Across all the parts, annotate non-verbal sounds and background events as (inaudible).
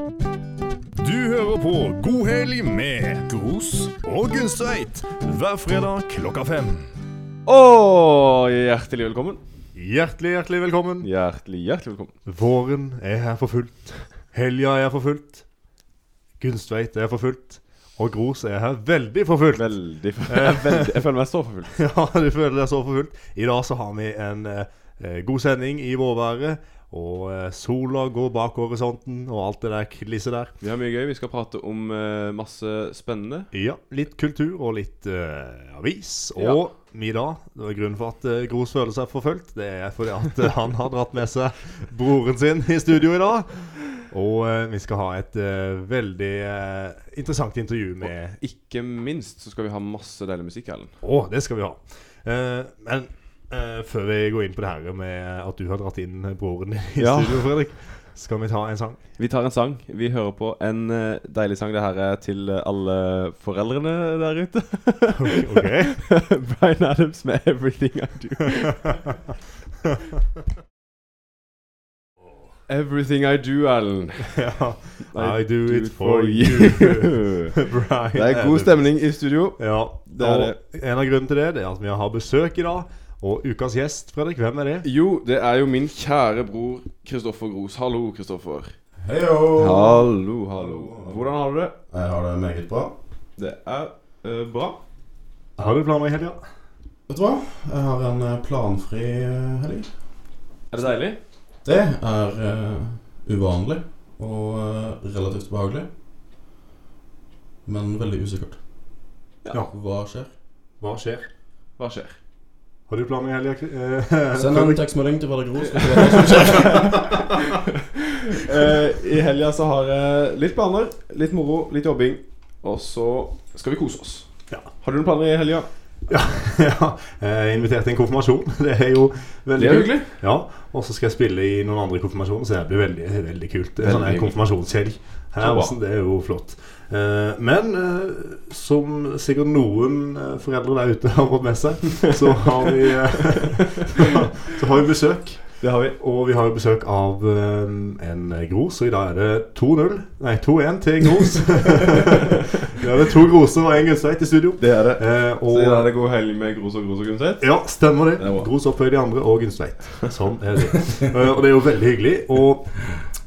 Du hører på God helg med Gros og Gunstveit hver fredag klokka fem. Og hjertelig velkommen. Hjertelig, hjertelig velkommen. Hjertelig, hjertelig velkommen. Våren er her for fullt. Helga er for fullt. Gunstveit er for fullt. Og Gros er her veldig for fullt. Veldig, veldig (laughs) Jeg føler meg så forfulgt. Ja, du føler deg så for fullt. I dag så har vi en eh, god sending i vårværet. Og eh, sola går bak horisonten og alt det der klisset der. Vi har mye gøy. Vi skal prate om uh, masse spennende. Ja, litt kultur og litt uh, avis. Ja. Og vi da, det var grunnen for at uh, Gros føler seg forfulgt, det er fordi at uh, han har dratt med seg broren sin i studio i dag. Og vi skal ha et veldig interessant intervju med og Ikke minst så skal vi ha masse deilig musikk, Ellen. Å, det skal vi ha. Men eh, før vi går inn på det her med at du har dratt inn broren din i Ja. studio, Fredrik, skal vi ta en sang? Vi tar en sang. Vi hører på en uh, deilig sang. Det her er til eh, alle foreldrene der ute. Ok. (laughs) Bryan Adams med 'Everything I Do'. (laughs) Everything I do, Alan ja. I I do it for you. Brian (laughs) Det er god stemning i studio. Ja, Det er det. en av grunnene til det, det er at vi har besøk i dag. Og ukas gjest, Fredrik, hvem er det? Jo, det er jo min kjære bror Kristoffer Gros. Hallo, Kristoffer. Heio! Hallo, hallo. Hvordan har du det? Jeg har det meget bra. Det er uh, bra. Har du planer i helga? Vet du hva? Jeg har en eh, planfri eh, helg. Er det deilig? Det er uh, uvanlig og uh, relativt behagelig. Men veldig usikkert. Ja. Hva skjer? Hva skjer? Hva skjer? Har du planer i helga? eh, Send en tekstmelding til Fredrik Ros. hvis du vet hva som skjer. (laughs) Eh, I helga så har jeg litt planer, litt moro, litt jobbing. Og så skal vi kose oss. Ja. Har du noen planer i helga? (laughs) ja, jeg inviterte en konfirmasjon. (laughs) Det er jo veldig Det er kult. hyggelig. Ja, og så skal jeg spille i noen andre konfirmasjoner, så det blir veldig, veldig kult. Det er sånn Veldig en konfirmasjonshelg her, så det er jo flott. Eh, men eh, som sikkert noen eh, foreldre der ute har fått med seg, (laughs) så har vi, (laughs) så har vi besøk. Det har vi. Og vi har jo besøk av en Gros, og i dag er det 2-0. Nei, 2-1 til Gros. (laughs) Vi har det to Groser og en Gunstveit i studio. Det er det. Eh, Så i dag er det god helg med Gros og Gros og Gunstveit. ja, stemmer det. Det. Gros opphøyd de andre og Gunstveit. Sånn er det. Og det er jo veldig hyggelig. Og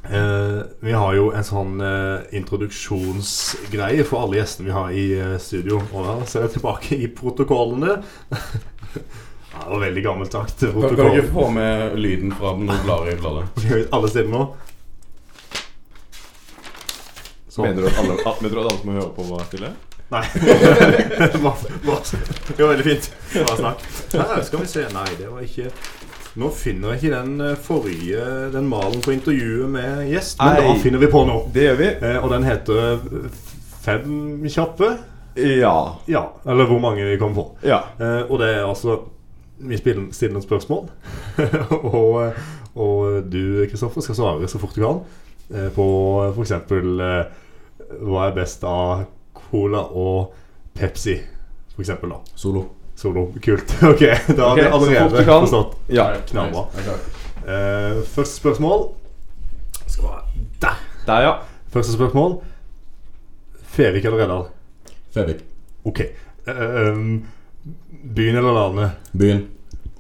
eh, vi har jo en sånn eh, introduksjonsgreie for alle gjestene vi har i eh, studio. Og da ser jeg tilbake i protokollene. (laughs) ja, det var veldig gammelt sagt. Kan du ikke få med lyden fra den bladet i bladet? (laughs) Alle stille nå. Sånn. Mener du at alle, at, mener du at alle som hører på, var stille? Nei. (laughs) Det var veldig fint. Bare snakk. Her skal vi se. Nei, det var ikke Nå finner jeg ikke den eh, forrige Den malen på intervjuet med gjest, men Ei, da finner vi på nå. Det gjør vi. Eh, og den heter eh, Fem kjappe. Ja. Ja, eller hvor mange vi kommer på. Ja. Eh, og det er altså Vi stiller noen spørsmål. (laughs) og, eh, og du, Kristoffer, skal svare så fort du kan eh, på f.eks. Hva er best av cola og Pepsi, for eksempel da. Solo. Solo. Kult. (laughs) Ok, da har vi allerede forstått. ja. Knallbra. Eh, første spørsmål skal være der. Der, ja. Første spørsmål. Fevik eller Reddal? Fevik. Ok. Uh, um, byen eller landet? Byen.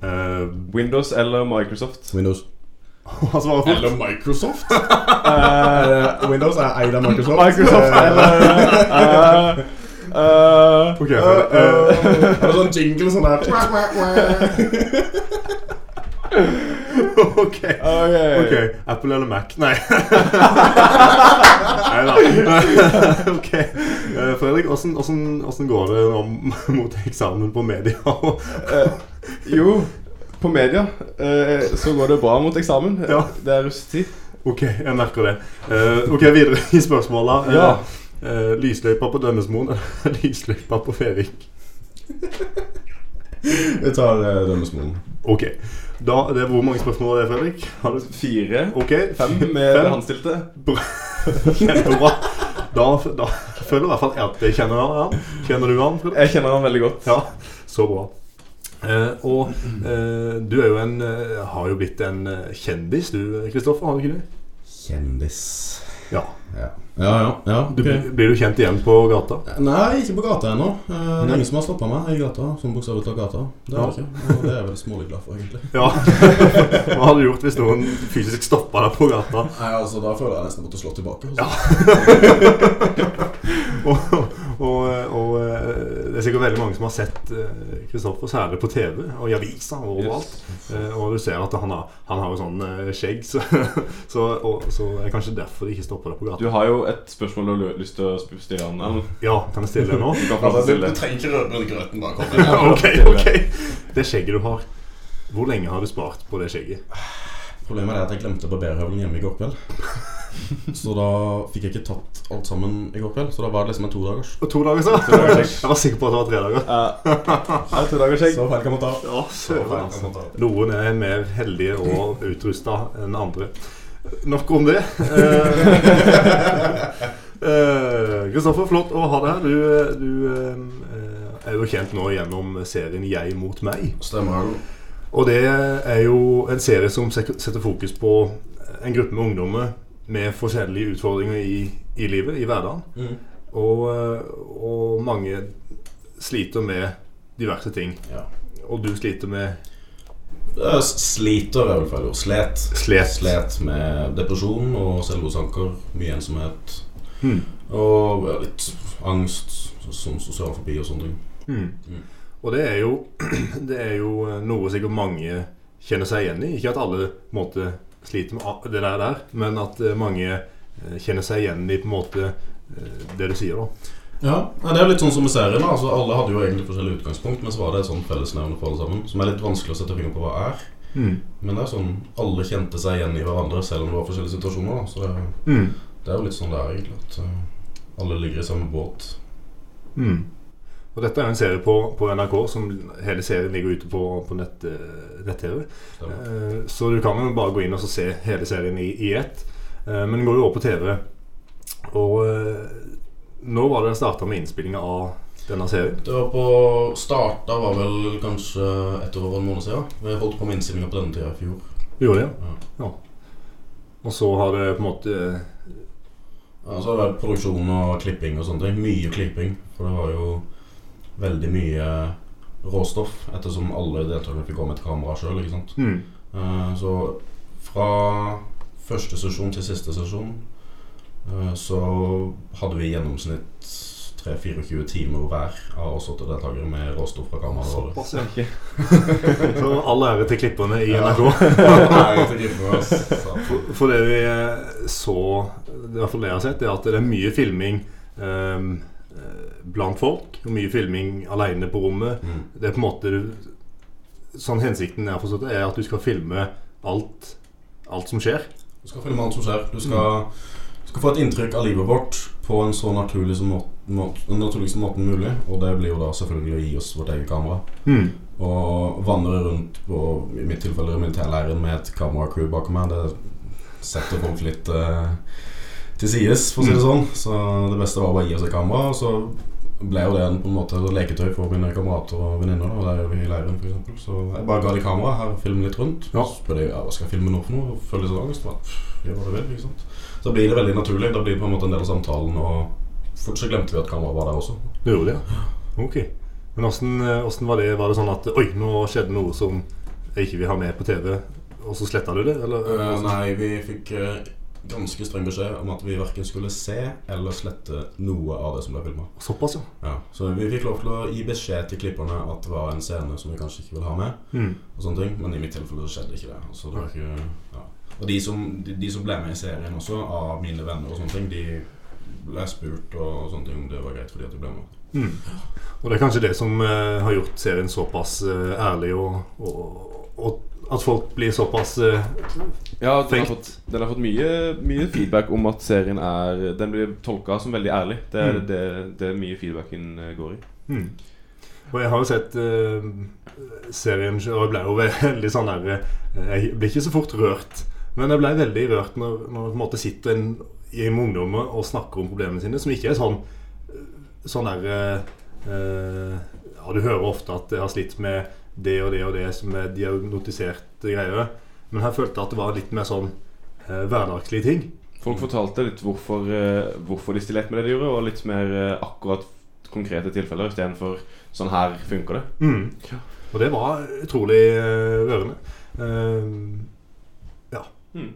Uh, Windows eller Microsoft? Windows. (laughs) Han svarer fort. Eller Microsoft. uh, (laughs) Windows er eid av Microsoft. Microsoft Eh, eller eh, okay, uh, uh, eh, Det er sånn jingle sånn her ok. Ok. Ok, Apple eller Mac? Nei. (laughs) Nei da. ok. Eh, Fredrik, åssen- åssen åssen går det nå (laughs) mot eksamen på media? Eh, jo, på media eh, så går det bra mot eksamen. Ja. Det er russetid. ok, jeg merker det. Eh, ok, videre i spørsmåla. Ja. Eh, lysløypa på Dømmesmoen eller (laughs) lysløypa på Fevik? Vi tar uh, Dømmesmoen. Ok. Da, det er Hvor mange spørsmål er det, Fredrik? Har du Fire. Ok, Fem med det han stilte. (laughs) Kjempebra. Da, da føler i hvert fall jeg at jeg kjenner han. Kjenner du han? Fredrik? Jeg kjenner han veldig godt. Ja, så bra. Uh, og uh, du er jo en har jo blitt en kjendis, du Kristoffer, har du ikke det? Kjendis. Ja. Ja, ja. ja, ja Du. Blir du kjent igjen på gata? Nei, ikke på gata ennå. Eh, Det er ingen som har stoppa meg i gata. Som bokstavelig talt gata. Det er Ja. ikke. Og det er jeg veldig smålig glad for, egentlig. Ja. (laughs) Hva hadde du gjort hvis noen fysisk stoppa deg på gata? Nei, altså Da føler jeg nesten måtte slå tilbake. Altså. (laughs) og, og, og eh, det er sikkert veldig mange som har sett Kristoffer, særlig på TV og i aviser og overalt. Yes. Og du ser at han har, han har jo sånn eh, skjegg, så, (laughs) så, og, så er det kanskje derfor de ikke stopper deg på gata. Du har jo et spørsmål du har lyst til å stille han. Ja, kan jeg stille det nå? Du kan få du trenger ikke røre grøten. Bare (laughs) kom ok, ok. Det skjegget du har, hvor lenge har du spart på det skjegget? Problemet er at jeg glemte barberhøvelen hjemme i går kveld. (laughs) Så da fikk jeg ikke tatt alt sammen i går kveld. Så da var det liksom en todagers. Og to dager, så? Jeg var sikker på at det var tre dager. Ja, to dager. Så feil kan man ta. Ja, Så søren, altså. kan man ta. Noen er mer heldige og utrusta enn andre. Nok om det. Eh, eh, Kristoffer, flott å ha deg her. Du, du eh, er jo kjent nå gjennom serien 'Jeg mot meg'. Stemmer. Og det er jo en serie som setter fokus på en gruppe med ungdommer med forskjellige utfordringer i, i livet, i hverdagen. Mm. Og, og mange sliter med diverse ting. Ja. Og du sliter med sliter, er vel feil ord. Slet. Slet. Slet med depresjon og selvmordsanker. Mye ensomhet. Mm. Og litt angst, sånn sosial fobi og sånne ting. Mm. Mm. Og det er, jo, (clears throat) det er jo noe sikkert mange kjenner seg igjen i. Ikke at alle måte, sliter med det der, der men at eh, mange eh, kjenner seg igjen i på en måte eh, det du sier. da Ja, Det er litt sånn som i serien. Altså, alle hadde jo egentlig forskjellig utgangspunkt, men så var det et sånn fellesnevner for alle sammen, som er litt vanskelig å sette fingeren på hva er. Men det er sånn alle kjente seg igjen i hverandre, selv om det var forskjellige situasjoner. da. Så det, Mm. det er jo litt sånn det er, egentlig. At eh, alle ligger i samme båt. Mm. Og dette er en serie på, på NRK som hele serien ligger ute på, på nett-TV. nett-TV. Eh, Så du kan jo bare gå inn og så se hele serien i, i ett. Eh, Men den går jo over på TV. Og eh, nå var det starta med innspillinga av denne serien. Det var på Starta var vel kanskje et år og en måned siden. Vi holdt på med innstillinga på denne tida i fjor. Vi gjorde det, Ja. ja. Og så har det på en måte Ja, så har det vært produksjon og klipping og sånne ting. Mye klipping. For det var jo veldig mye råstoff, ettersom alle deltakerne fikk gå med et kamera sjøl. mm, Så fra første sesjon til siste sesjon uh, så hadde vi i gjennomsnitt 3-24 timer hver av oss åtte deltakere med råstoff fra kameraet vårt. Såpass, ja. (laughs) Så all ære til klipperne i Ja. NRK. (laughs) (laughs) For, for det vi eh, så, i hvert fall det jeg har sett, er at det er mye filming Um, blant folk. Og mye filming alene på rommet. Mm. Det er på en måte Sånn hensikten er, forstått er at du skal filme alt, alt som skjer. Du skal filme alt som skjer. Du skal, du skal få et inntrykk av livet vårt på en så naturlig som måte, må, naturligste måten mulig. Og det blir jo da selvfølgelig å gi oss vårt eget kamera. Mm. Og vandre rundt på, i mitt tilfelle, militærleiren med et kameracrew bak meg, det setter folk litt uh, til sides, for å si det sånn. Så det beste var bare å gi oss et kamera. Og så ble jo det en, på en måte leketøy for mine kamerater og venninner. Og der er vi i leiren, eksempel. Så jeg bare ga de kamera her, og filme litt rundt. Ja. Så spør de ja, hva skal jeg filme nå for noe. Og føler sånn angst. Men Gjør hva du vil, ikke sant. Så da blir det veldig naturlig. Da blir det på en måte en del av samtalen, og fort så glemte vi at kameraet var der også. Det gjorde det, ja. Ok. Men åssen eh, var det? Var det sånn at Oi, nå skjedde noe som jeg ikke vil ha med på TV, og så sletta du det? Eller? Eh, nei, vi fikk eh, ganske streng beskjed om at vi verken skulle se eller slette noe av det som ble filma. Såpass, ja. Ja, så vi fikk lov til å gi beskjed til klipperne at det var en scene som vi kanskje ikke ville ha med. Mm. Og sånne ting Men i mitt tilfelle så skjedde ikke det. Altså, det var ikke, ja. Og de som, de, de som ble med i serien også, av mine venner og sånne ting, de ble spurt og sånne ting om det var greit fordi at de ble med. Mm. Og det er kanskje det som eh, har gjort serien såpass eh, ærlig, og, og, og at folk blir såpass uh, Ja, den har fått, den har fått mye, mye feedback om at serien er Den blir tolka som veldig ærlig. Det er Mm. det, det mye feedbacken eh, går i. mm. Og jeg har jo sett uh, serien, og jeg ble jo (laughs) veldig sånn der Jeg ble ikke så fort rørt, men jeg ble veldig rørt når, når på en måte sitter en gjeng ungdommer og snakker om problemene sine, som ikke er sånn Sånn der uh, Ja, du hører ofte at jeg har slitt med det og det og det som er diagnotiserte greier. Men her følte jeg at det var litt mer sånn eh, hverdagslige ting. Folk fortalte litt hvorfor, eh, hvorfor de stilte med det de gjorde, og litt mer eh, akkurat konkrete tilfeller istedenfor sånn her funker det. Mm. Ja. Og det var utrolig eh, rørende. Eh, ja. Mm.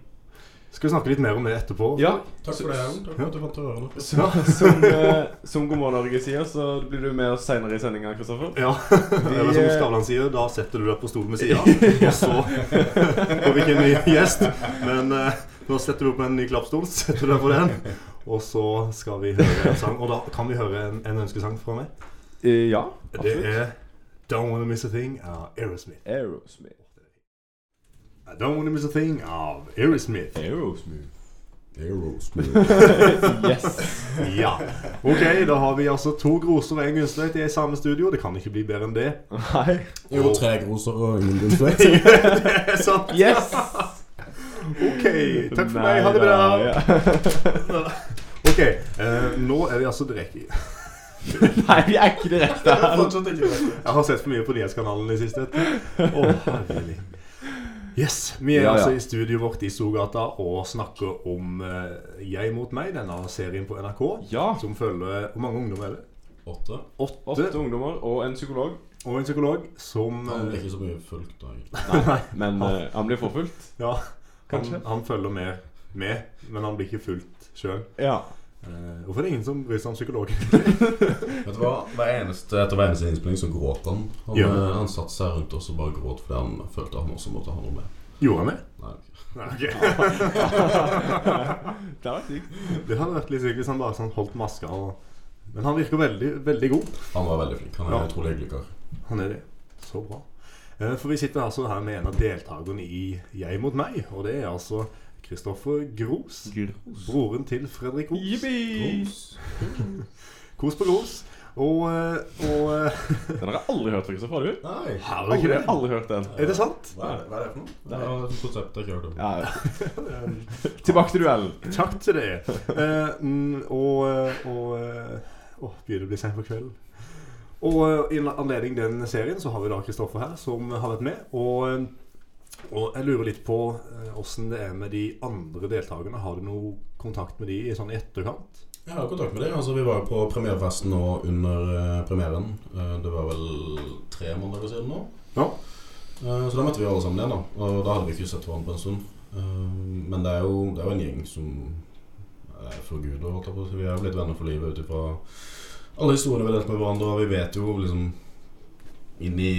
Skal vi snakke litt mer om det etterpå? Ja, Takk for det, Jon. Takk for at du fant ørene. som, som, eh, som God morgen Norge sier, så blir du med oss seinere i sendinga, Kristoffer. Ja. Eller som eh, Skavlan sier, da setter du deg på stolen ved sida, og så får vi ikke en ny gjest. Men eh, nå setter du opp en ny klappstol, setter du deg på den, og så skal vi høre en sang. Og da kan vi høre en, en ønskesang fra meg. Ja, absolutt. Det er Don't Wanna Miss A Thing av Aerosmith. Aerosmith. I Don't Wanna Miss A Thing av Aerosmith. Aerosmith. Aerosmith. (laughs) yes. Ja. Ok, da har vi altså to Groser og en gunstløyt i samme studio. Det kan ikke bli bedre enn det. Nei. Jo, tre groser og ingen (laughs) gunstløyt. det er sant. Yes! Ok, takk for meg. Ha det bra. (laughs) Ok, eh, nå er vi altså direkte i Nei, vi er ikke direkte her. Jeg har sett for mye på nyhetskanalen i siste. Å, herlig. Yes, Vi er Ja, ja. altså i studioet vårt i Storgata og snakker om eh, Jeg mot meg, denne serien på NRK. Ja. Som følger Hvor mange ungdommer er det? Åtte. Åtte. Åtte ungdommer og en psykolog. Og en psykolog som Han blir ikke så mye fulgt da, egentlig. (laughs) Nei, men eh, han blir forfulgt. Ja, han, Kanskje. han følger mer med, men han blir ikke fulgt sjøl. Ja. Eh, hvorfor er det ingen som bryr seg om psykologen? (laughs) Vet du hva? Hver eneste, etter hver eneste innspilling så gråt han. Han, Ja. eh, han satte seg rundt oss og bare gråt fordi han følte han også måtte ha noe med. Gjorde han det? Nei, ok. Nei, ok. (laughs) Det var sykt. Det hadde vært litt sykt hvis han bare sånn holdt maska. Og... Men han virker veldig, veldig god. Han var veldig flink. Han er Ja. en utrolig hyggelig kar. Han er det. Så bra. Eh, For vi sitter altså her med en av deltakerne i Jeg mot meg. Og det er altså Kristoffer Gros. Broren til Fredrik Os. (laughs) Kos på Gros. Og, eh, og eh, (laughs) Den har jeg aldri hørt, Kristoffer. Har du? Nei. Har du ikke Aldri, det? aldri hørt den. Er det sant? Hva er det, hva er det for noe? Det er et konsept jeg om. Ja. (laughs) Tilbake til duellen. Takk til det. Eh, mm, og og Å, begynner det å bli sent på kvelden. Og i anledning den serien så har vi da Kristoffer her, som har vært med. Og, og jeg lurer litt på åssen det er med de andre deltakerne. Har du noe kontakt med de i sånn etterkant? Jeg har kontakt med dem. Altså, vi var jo på premierefesten nå under eh, premieren. Eh, det var vel tre måneder siden nå. Ja. Eh, så da møtte vi alle sammen igjen, da. Og da hadde vi ikke sett hverandre på en stund. Eh, men det er, jo, det er jo en gjeng som er for gud. og. Vi er jo blitt venner for livet ut ifra alle historiene vi har delt med hverandre. Og vi vet jo liksom inn i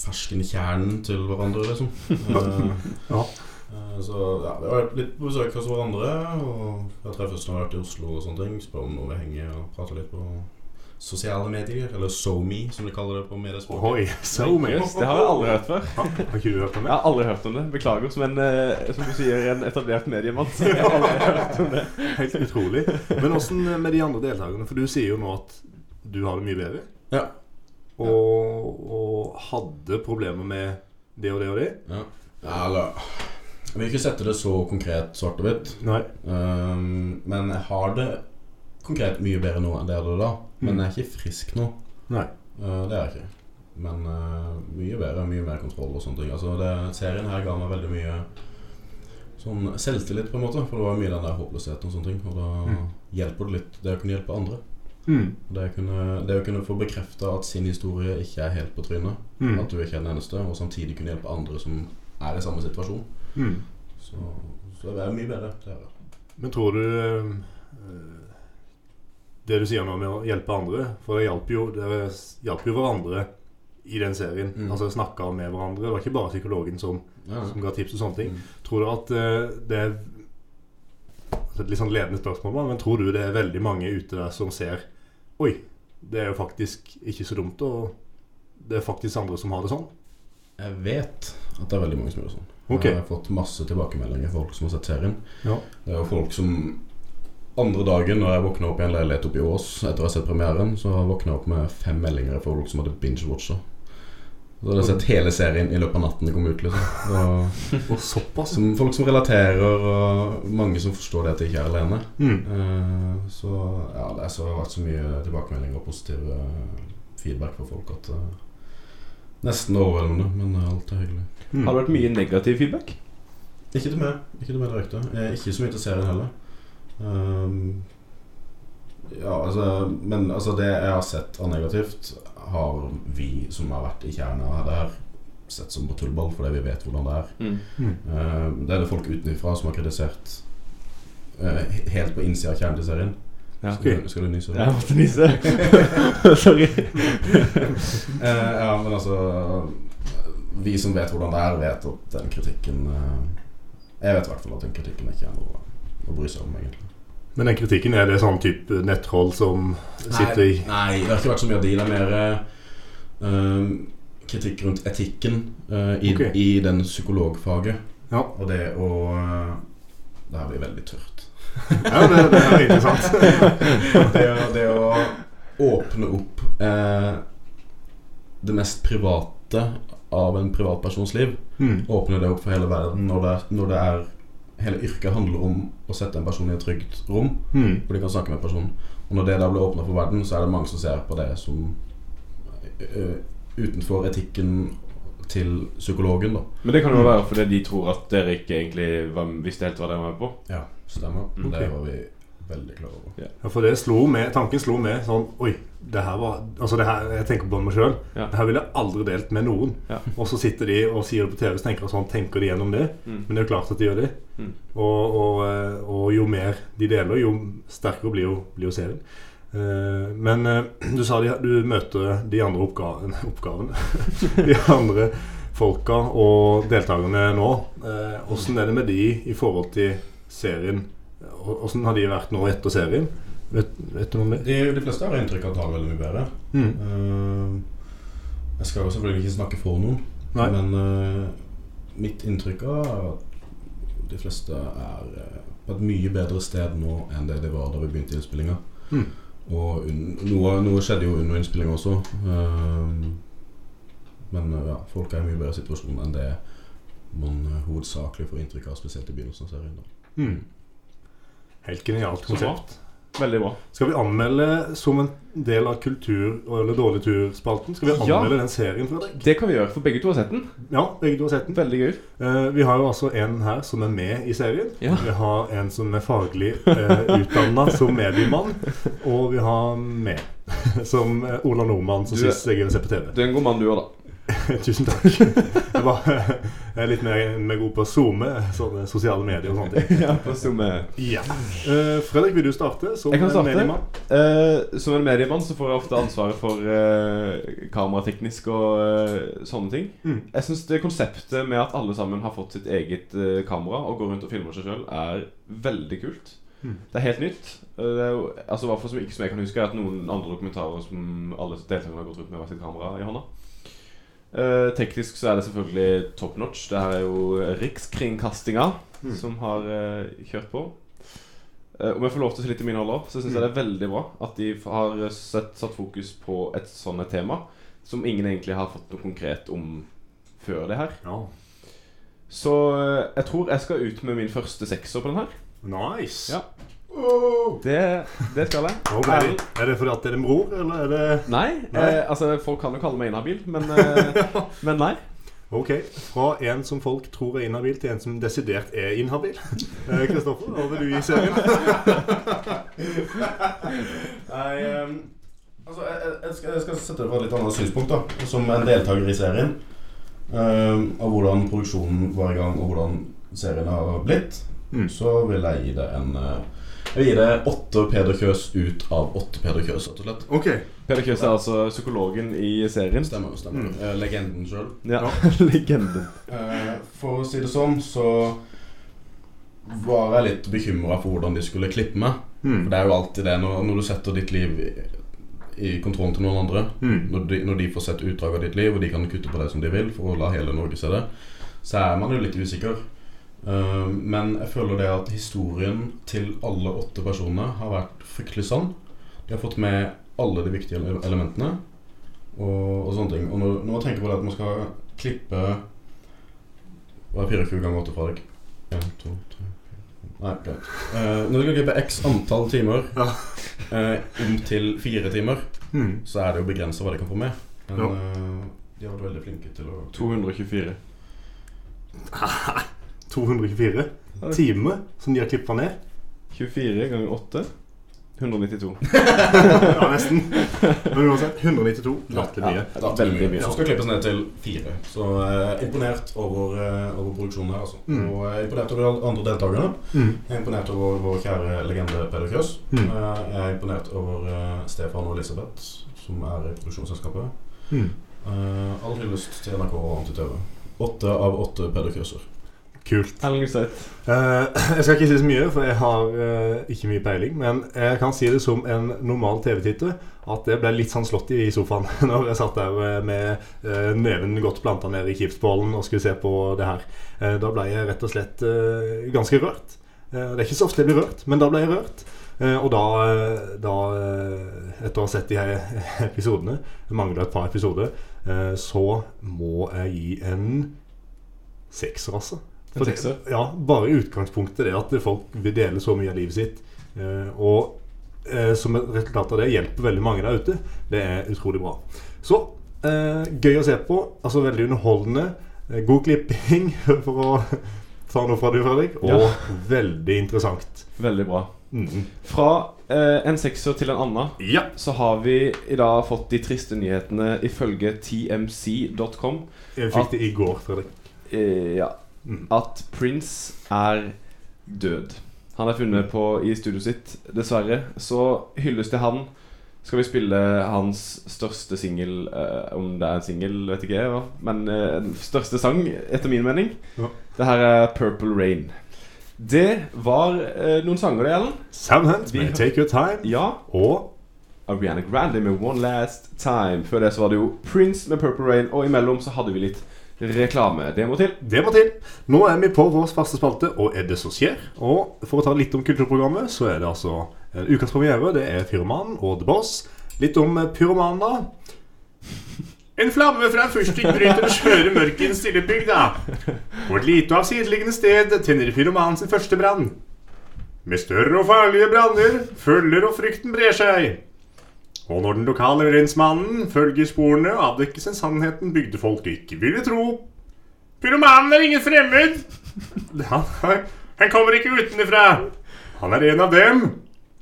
fersken kjernen til hverandre, liksom. (laughs) Eh, Ja. Eh, Så ja, vi har vært litt på besøk hos hverandre. Og jeg har treffes når jeg har vært i Oslo og sånne ting. Spør om vi henger og prater litt på sosiale medier. Eller SoMe, som de kaller det på mediespråket. Oi, SoMe. det har jeg aldri hørt før. Har ikke du hørt om Jeg det? har aldri hørt om det. Beklager, som en eh, som du sier, en etablert mediemann. så Jeg har aldri hørt om det. Helt utrolig. Men åssen med de andre deltakerne? For du sier jo nå at du har det mye bedre. Ja. Og, og hadde problemer med det og det og det. Ja. ja, eller Jeg vil ikke sette det så konkret svart og hvitt. Um, men jeg har det konkret mye bedre nå enn det jeg hadde da. Men jeg er ikke frisk nå. Nei. Uh, det er jeg ikke. Men uh, mye bedre, mye mer kontroll og sånne ting. Altså, det, serien her ga meg veldig mye sånn selvtillit, på en måte. For det var mye den der håpløsheten og sånne ting. Og da Mm. hjelper det litt det å kunne hjelpe andre. Mm. Det å kunne, det å kunne få bekrefta at sin historie ikke er helt på trynet. Mm. At du ikke er den eneste, og samtidig kunne hjelpe andre som er i samme situasjon. Mm. Så, så det er mye bedre. Det er. Men tror du eh, Det du sier nå med å hjelpe andre For det hjalp jo, dere hjalp jo hverandre i den serien. Mm. Altså snakka med hverandre. Det var ikke bare psykologen som, Ja, ja. som ga tips og sånne ting. Mm. Tror du at eh, det er Et litt sånn ledende spørsmål, men tror du det er veldig mange ute der som ser Oi, det er jo faktisk ikke så dumt, og det er faktisk andre som har det sånn? Jeg vet at det er veldig mange som gjør det sånn. Okay. Jeg har fått masse tilbakemeldinger fra folk som har sett serien. Ja. Det er jo folk som andre dagen når jeg våkna opp i en leilighet oppe i Ås etter å ha sett premieren, så våkna jeg opp med fem meldinger fra folk som hadde binge-watcha. Så hadde jeg sett hele serien i løpet av natten det kom ut. liksom og, Og (laughs) såpass? som Folk som relaterer, og mange som forstår det at jeg ikke er alene. Mm. Uh, så ja, det har vært så mye tilbakemeldinger og positiv eh, feedback fra folk at uh, Nesten overveldende, men alt er hyggelig. Mm. Har det vært mye negativ feedback? Ikke til meg. Ikke til meg direkte. Eh, ikke så mye til serien heller. Um, ja, altså Men altså, det jeg har sett av negativt, har vi som har vært i kjernen av det her, sett som på tullball, fordi vi vet hvordan det er. Mm. Mm. Det er det folk utenfra som har kritisert eh, helt på innsida av kjernen til serien. Ja. Skal, du, skal du nyse? Jeg måtte nyse. (laughs) Sorry. (laughs) Eh, ja, men altså Vi som vet hvordan det er, vet at den kritikken Jeg vet i hvert fall at den kritikken ikke er noe å bry seg om, egentlig. Men den kritikken, er det sånn type netthold som sitter i Nei, det har ikke vært så mye av de. Det er mer uh, kritikk rundt etikken uh, i, okay. i den psykologfaget. Ja. Og det å eh, Det her blir veldig tørt. Ja, det, det er interessant. (laughs) det, det å åpne opp uh, det mest private av en privatpersons liv Mm. åpne det opp for hele verden når det, når det er Hele yrket handler om å sette en person i et trygt rom Mm. hvor de kan snakke med personen. Og når det da blir åpna for verden, så er det mange som ser på det som uh, utenfor etikken til psykologen, da. Men det kan jo være fordi de tror at dere ikke egentlig var, visste helt hva dere var med på. Ja, stemmer. Mm. Det var vi veldig klar over. Ja, for det slo med, tanken slo med sånn Oi, det her var Altså, det her, jeg tenker på meg sjøl. Ja. Det her ville jeg aldri delt med noen. Ja. Og så sitter de og sier det på TV, så tenker jeg sånn Tenker de gjennom det? Mm. Men det er jo klart at de gjør det. Mm. Og, og, eh, og jo mer de deler, jo sterkere blir jo, blir jo serien. Eh, men eh, (clears throat) du sa de, du møter de andre (laughs) oppgavene, oppgavene (laughs) De andre folka og deltakerne nå. Eh, Åssen er det med de i forhold til serien? Åssen har de vært nå etter serien? Vet, vet du om det? De, de fleste har inntrykk av at det har veldig mye bedre. Mm. Uh, jeg skal jo selvfølgelig ikke snakke for noen, Nei. men uh, mitt inntrykk er at de fleste er eh, på et mye bedre sted nå enn det de var da vi begynte innspillinga. Mm. Og noe, noe skjedde jo under innspillinga også. Uh, men ja, folk er i mye bedre situasjon enn det man hovedsakelig får inntrykk av, spesielt i begynnelsen av serien. da Mm. Helt genialt konsept. Veldig bra. Skal vi anmelde som en del av kultur- eller dårlig tur-spalten? Skal vi Ja. anmelde den serien, Fredrik? Det kan vi gjøre, for begge to har sett den. Ja, begge to har sett den. Veldig gøy. Eh, vi har jo altså en her som er med i serien. Ja. Vi har en som er faglig uh, utdanna som mediemann. Og vi har med (laughs) som eh, Ola Nordmann, som er- sist jeg ser på TV. Du er en god mann, du òg, da. (laughs) Tusen takk. (laughs) Jeg, bare, jeg er litt mer, mer god på å zoome, sånne sosiale medier og sånne ting. (laughs) ja, på zoome. eh, Ja. Uh, Fredrik, vil du starte som Jeg kan starte. mediemann? Eh, som en mediemann så får jeg ofte ansvaret for uh, kamerateknisk og eh, sånne ting. Mm. Jeg syns konseptet med at alle sammen har fått sitt eget eh, kamera og går rundt og filmer seg sjøl, er veldig kult. Mm. Det er helt nytt. Eh, det er jo, altså, som ikke som jeg kan huske, er at noen andre dokumentarer som alle deltakerne har gått rundt med hver sitt kamera i hånda. Eh, teknisk så er det selvfølgelig top notch. Det her er jo Rikskringkastinga Mm. som har uh, kjørt på. Uh, om jeg får lov til å si litt i min holder, så syns jeg det er veldig bra at de har sett, satt fokus på et sånt tema som ingen egentlig har fått noe konkret om før det her. Ja. Så jeg tror jeg skal ut med min første sekser på den her. Nice. Ja. Det, det skal jeg. Oh, er, det, er det fordi at det er en bror, eller er det Nei, Nei. Eh, altså folk kan jo kalle meg inhabil, men, eh, men nei. Ok. Fra en som folk tror er inhabil, til en som desidert er inhabil. Eh, Kristoffer, hva vil du gi serien? Nei, um, altså jeg, jeg- jeg, skal, jeg skal sette det fra et litt annet synspunkt, da. Som en deltaker i serien. Um, av hvordan produksjonen var i gang, og hvordan serien har blitt. Mm. Så vil jeg gi det en eh, Jeg vil gi deg åtte Peder Kjøs ut av åtte Peder Kjøs, rett og slett. Ok. Peder Kjøs er altså psykologen i serien. Stemmer. stemmer Mm. Eh, Legenden sjøl. Ja, (laughs) Legenden. Eh, For å si det sånn, så var jeg litt bekymra for hvordan de skulle klippe meg. Mm. For det er jo alltid det når, når du setter ditt liv i, i kontrollen til noen andre. Mm. Når de, når de får sett utdrag av ditt liv, og de kan kutte på det som de vil for å la hele Norge se det, så er man jo litt usikker. Eh, men jeg føler det at historien til alle åtte personene har vært fryktelig sann. De har fått med alle de viktige elementene og, og sånne ting. Og når, når man tenker på det at man skal klippe Hva er 24 ganger 8 fra deg? 1, 2, 3 Nei, greit. Uh, når du skal klippe x antall timer Ja. uh, om til fire timer, hmm. så er det jo begrensa hva de kan få med. Men Ja. uh, de har vært veldig flinke til å 224. (laughs) 224 timer som de har klippa ned. 24 ganger 8 192. (laughs) Ja, nesten. Men uansett, 192. Latterlig mye. Ja, Da, veldig mye. Så skal klippes ned til fire. Så eh, imponert over, eh, over produksjonen her, altså. Mm. Og eh, imponert over de andre deltakerne. Mm. Jeg er imponert over vår kjære legende Peder Kjøs. Mm. Eh, Jeg er imponert over eh, Stefan og Elisabeth, som er i produksjonsselskapet. Mm. Eh, All hyllest til NRK og Antitv. Åtte av åtte Peder Kjøser. Kult. Eh, (clears throat) jeg skal ikke si så mye, for jeg har uh, ikke mye peiling. Men jeg kan si det som en normal TV-titter at jeg ble litt sånn slått i sofaen (laughs) når jeg satt der eh, med uh, neven godt planta ned i kipsbollen og skulle se på det her. Da ble jeg rett og slett ganske rørt. Det er ikke så ofte jeg blir rørt, men da ble jeg rørt. Og da, da etter å ha sett de her (laughs) episodene, det mangler et par episoder, så må jeg gi en sekser, altså. For det- Ja, bare i utgangspunktet det at folk vil dele så mye av livet sitt. eh, og eh, som et resultat av det hjelper veldig mange der ute. Det er utrolig bra. Så eh, gøy å se på. Altså veldig underholdende. god klipping, (laughs) for å ta noe fra du, Fredrik. Og Ja. veldig interessant. Veldig bra. Mm. Fra eh, en sekser til en annen Ja. så har vi i dag fått de triste nyhetene ifølge tmc.com. Jeg fikk det i går, Fredrik. Eh, ja. At Prince er død. Han er funnet på i studioet sitt, dessverre. Så hylles til han. Skal vi spille hans største singel eh, Om det er en singel, vet ikke jeg, men eh, største sang, etter min mening. Ja. Det her er 'Purple Rain'. Det var eh, noen sanger, det, Ellen. Vi med 'Take Your Time' Ja. og Ariana Grande med 'One Last Time'. Før det så var det jo Prince med 'Purple Rain', og imellom så hadde vi litt reklame. Det må til. Det må til. Nå er vi på vår faste spalte, og er det som skjer? Og for å ta litt om kulturprogrammet, så er det altså en ukas premiere. Det er Pyromanen og The Boss. Litt om eh, pyromanen, da. En flamme fra en fyrstikk bryter det skjøre mørket i en stille bygda. På et lite og avsideliggende sted tenner pyromanen sin første brann. Med større og farlige branner følger og frykten brer seg. Og når den lokale lensmannen følger sporene, og avdekkes en sannheten bygdefolk ikke ville tro. Pyromanen er ingen fremmed. Han, han kommer ikke utenfra. Han er en av dem.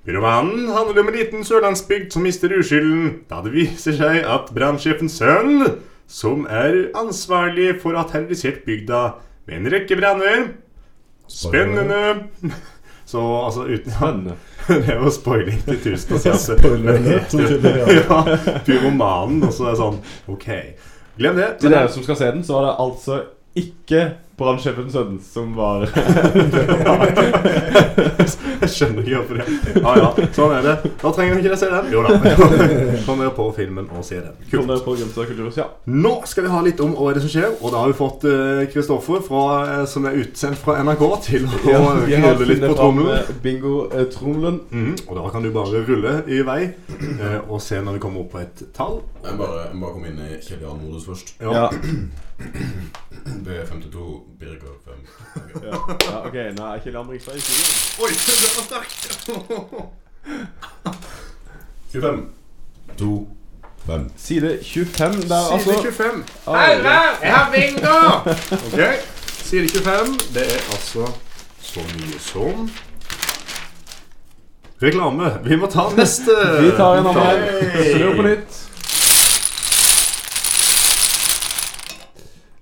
Pyromanen handler om en liten sørlandsbygd som mister uskylden da det viser seg at brannsjefens sønn, som er ansvarlig for å ha terrorisert bygda med en rekke branner Spennende. Så altså uten (laughs) Spennende. (laughs) Det er jo spoiling til tusen å si at pyromanen, (laughs) og så er det sånn Ok. Glem det. Til dere som skal se den, så var det altså ikke brannsjefens sønn som var (laughs) Jeg skjønner ikke hvorfor det. Ja, ja, sånn er det. Da trenger vi ikke se den. Jo da. (laughs) Kom dere på filmen og se den. Kult. på kulturhus, ja. Nå skal vi ha litt om hva er det som skjer. Og da har vi fått Kristoffer, uh, som er utsendt fra NRK, til å (laughs) ja vi har knylle litt på trommelen. eh, bingo-trommelen. Mhm, Og da kan du bare rulle i vei eh, og se når vi kommer opp på et tall. Jeg må bare, jeg må bare komme inn i Kjell Jan-modus først. Ja. (clears throat) B52, Birger 5. ja. ja, ok, nå er ikke Jan Ringstad i siden. Oi, det var sterkt! 25, 2, 5. Side 25 der, Side altså. 25. Ah, Herre, jeg har bingo! (laughs) Ok, side 25. Det er altså så mye som Reklame. Vi må ta neste. Vi tar en annen. Snur på nytt.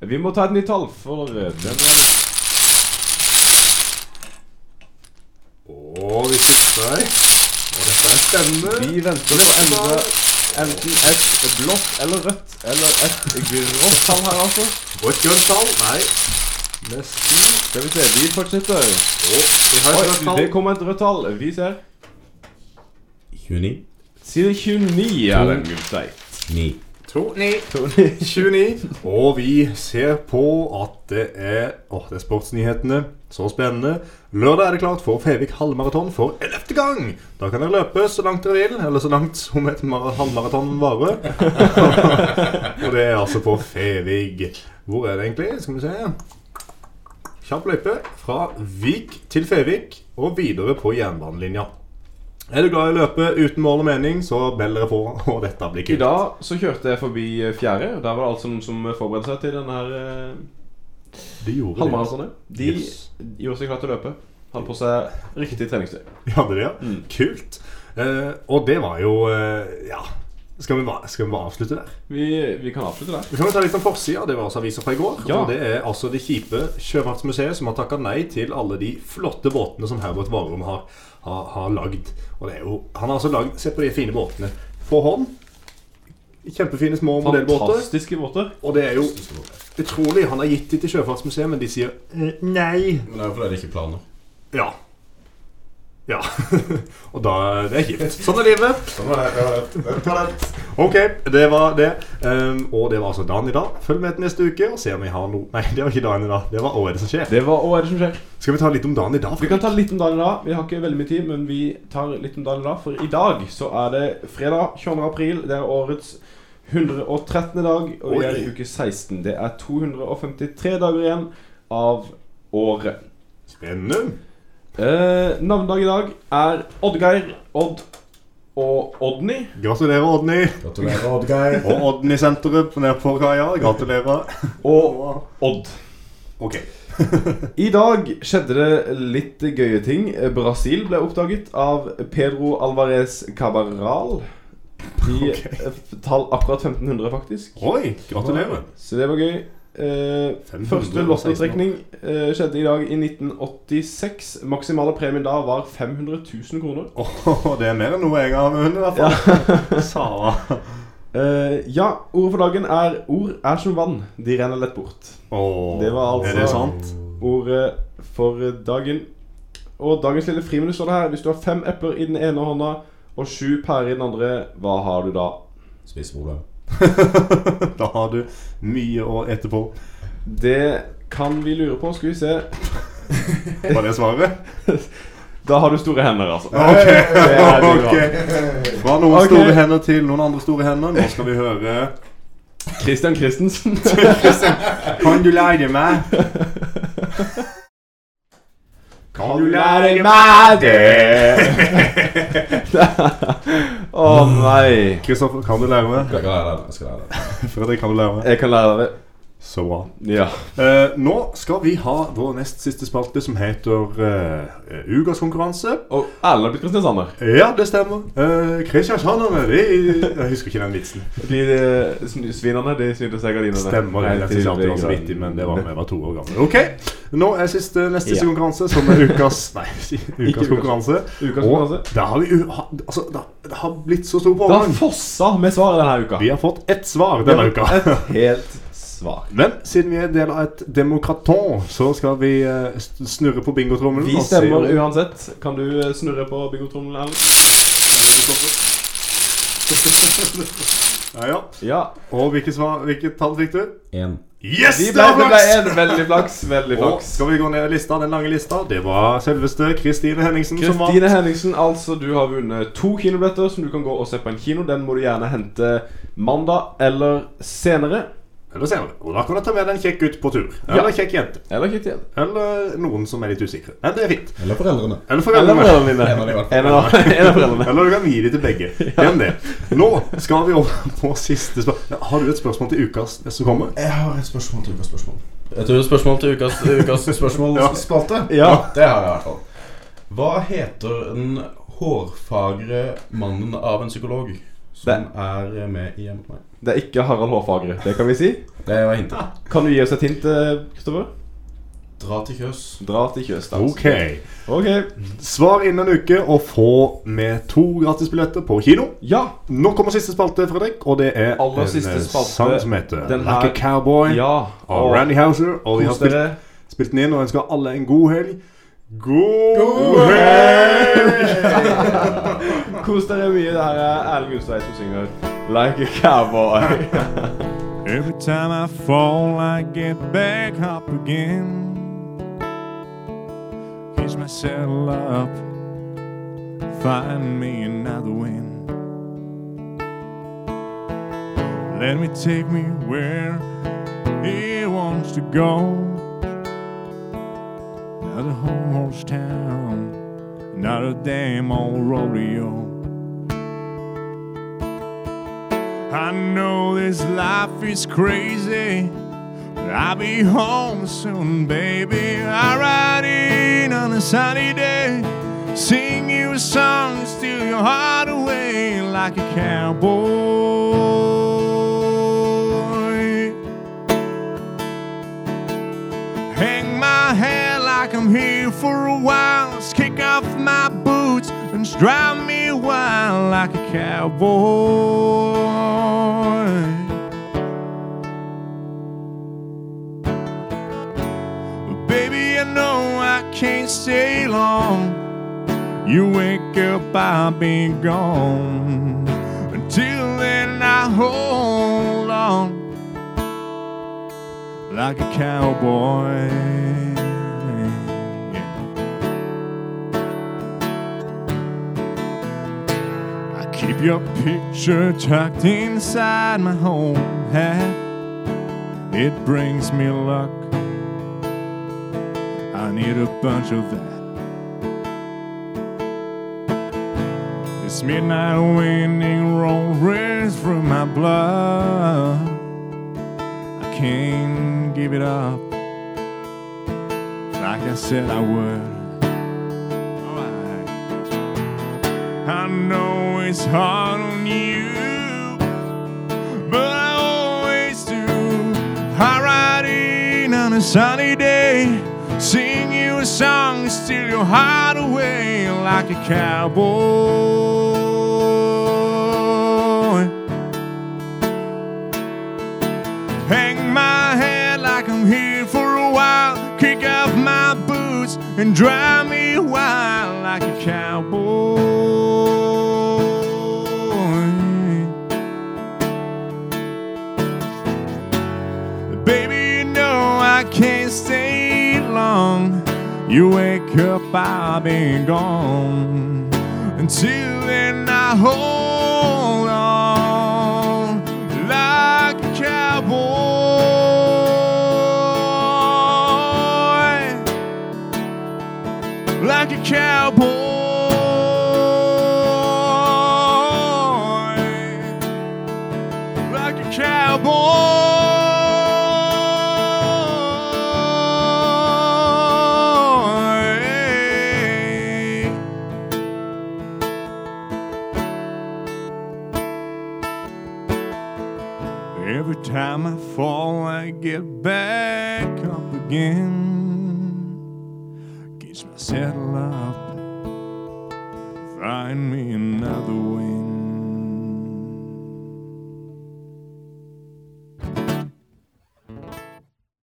Vi må ta et nytt tall, for den Og vi skifter. Og dette er spennende. Vi venter på enda enten et blått eller rødt eller et grått tall her, altså. Og et grønt tall. Nei, nesten. Skal vi se, vi fortsetter. Og vi har et Oi, det kommer et rødt tall. Vi ser. 29, Side 29 er den, Gulstein. 9. 2, 9, 29. Og vi ser på at det er Åh, det er sportsnyhetene. Så spennende. Lørdag er det klart for Fevik halvmaraton for ellevte gang. Da kan dere løpe så langt dere vil, eller så langt som et halvmaraton varer. (laughs) og det er altså på Fevig. Hvor er det egentlig? Skal vi se. Kjapp løype fra Vik til Fevik og videre på jernbanelinja. Er du glad i å løpe uten mål og mening, så bell dere på, og dette blir kult. I dag så kjørte jeg forbi eh, fjerde. Der var det altså noen som forberedte seg til denne her De Det gjorde det. halvmaratonet. De Yes. gjorde seg klar til å løpe. Hadde på seg riktig treningstøy. Ja, det det, ja. Mm. Kult. Eh, og det var jo eh, Ja. Skal vi, bare, skal vi bare avslutte der? Vi, vi kan avslutte der. Vi kan ta litt om forsida. Det var også aviser fra i går. Ja. Og det er altså det kjipe Sjøfartsmuseet som har takka nei til alle de flotte båtene som Herbert Varum har, har, har lagd. Og det er jo Han har altså lagd Se på de fine båtene på hånd. Kjempefine små modellbåter. Fantastiske båter. Og det er jo utrolig. Han har gitt de til Sjøfartsmuseet, men de sier eh, nei. Men det er jo fordi det ikke er planer. Ja. Ja. (laughs) og da Det er kjipt. Sånn er livet. Sånn er det. Ok, det var det. Um, og det var altså dagen i dag. Følg med til neste uke og se om vi har noe Nei, det var ikke dagen i dag. Det var året som skjer. Det var, er som skjer? Skal vi ta litt om dagen i dag? Vi kan ta litt om dagen i dag. Vi har ikke veldig mye tid, men vi tar litt om dagen i dag. For i dag så er det fredag 22. april. Det er årets 113. dag, og vi er i uke 16. Det er 253 dager igjen av året. Spennende. Eh, navnedag i dag er Oddgeir, Odd og Odny. Gratulerer, Odny. Gratulerer, Oddgeir. Og Odny-senteret nede på kaia. Gratulerer. Og Odd. Ok. (laughs) I dag skjedde det litt gøye ting. Brasil ble oppdaget av Pedro Alvarez Cabaral. I Ok. eh, tall akkurat 1500, faktisk. Oi, gratulerer. Så det var gøy. Eh, første lottotrekning eh, skjedde i dag i 1986. Maksimale premien da var 500 000 kroner. (laughs) Åh, det er mer enn noe jeg har vunnet, i hvert fall. (laughs) Sara. Eh, ja, ordet for dagen er Ord er som vann, de renner lett bort. Åh, Det var altså- Er det sant? Ordet for dagen. Og dagens lille friminutt står det her. Hvis du har fem epler i den ene hånda og sju pærer i den andre, hva har du da? Spiseproblem. (laughs) da har du mye å ete på. Det kan vi lure på. Skal vi se. (laughs) Var det svaret? (laughs) Da har du store hender, altså. Ok. Det er det Ok. Fra noen okay. store hender til noen andre store hender. Nå skal vi høre Christian Christensen. Kan du lære meg? Kan du lære meg det? (laughs) Å nei. Kristoffer, kan du lære meg? Jeg skal lære det. Jeg skal lære det. (laughs) Fredrik, kan du lære meg? Jeg kan lære deg det. Så bra. Ja. Eh, nå skal vi ha vår nest siste spalte, som heter uh, Ugas konkurranse. Og alle har blitt kristiansander. Ja, det stemmer. Uh, Kristiansanderne de Jeg husker ikke den vitsen. De de svinene de snudde seg gardinene. Stemmer. Jeg til synes alltid det var så vittig, men det var da jeg var to år gammel. Ok, Nå er siste, neste siste Ja. konkurranse, som er ukas (laughs) Nei, ukas ukas. konkurranse. Ukas Og konkurranse. da har vi Altså, det har blitt så stor pågang. Det har fossa med svar denne uka. Vi har fått ett svar denne uka. Et helt svar. Men siden vi er del av et demokraton, så skal vi eh, snurre på bingotrommelen. Vi stemmer uansett. Kan du eh, snurre på bingotrommelen, Erlend? Ja, ja. Ja. Og hvilket, svar, hvilket tall fikk du? En. Yes! Vi ble, det ble flaks! en. Veldig flaks. Veldig Og flaks. skal vi gå ned i lista, den lange lista? Det var selveste Kristine Henningsen som vant. Kristine Henningsen, altså du har vunnet to kinobilletter som du kan gå og se på en kino. Den må du gjerne hente mandag eller senere. Eller senere. Og da kan du ta med deg en kjekk gutt på tur. Eller Ja. kjekk jente. Eller kjekk jente Eller noen som er litt usikre. Nei, det er fint. Eller foreldrene. Eller Eller foreldrene. foreldrene dine. En av de. En av, (laughs) en av foreldrene. Eller du kan gi dem til begge. Glem det. Nå skal vi over (laughs) på siste spørsmål. Har du et spørsmål til ukas som kommer? Jeg har et spørsmål til ukas spørsmål. Jeg tror spørsmål til ukas, ukas spørsmål-spalte. (laughs) Ja. Det har jeg i hvert fall. Hva heter den hårfagre mannen av en psykolog som er med i Hjemme hos meg? Det er ikke Harald Hårfagre, det kan vi si. Det var hintet. Kan du gi oss et hint, eh, Kristoffer? Dra til Kjøs. Dra til Kjøs. da. Ok. Ok. Svar innen en uke og få med to gratisbilletter på kino. Ja. Nå kommer siste spalte, Fredrik, og det er Aller en siste eh, spalte. sang som heter Den Like a Cowboy Ja. av Randy Houser. Og vi har spilt, spilt den inn og ønsker alle en god helg. God, helg! (laughs) Kos dere mye. Det her er Erlend Gustavøy som synger Like a Cowboy. (laughs) Every time I fall, I get back up again. Hitch my saddle up, find me another wind. Let me take me where he wants to go. Not a home horse town, not a damn old rodeo. I know this life is crazy, but I'll be home soon, baby. I ride in on a sunny day. Sing you a song, steal your heart away like a cowboy. Hang my head like I'm here for a while. Kick off my boots and drive me wild like a cowboy. Can't stay long. You wake up, I'll be gone. Until then, I hold on like a cowboy. Yeah. I keep your picture tucked inside my home hat. It brings me luck. I need a bunch of that. It's midnight winning roars through my blood. I can't give it up like I said I would. I know it's hard on you, but I always do. I ride on a sunny day, sing you a song, steal your heart away like a cowboy. Hang my head like I'm here for a while, kick off my boots and drive me wild like a cowboy. Baby, you know I can't stay long. You wake up, I'll be gone. Until then, I hold on like a cowboy. Like a cowboy.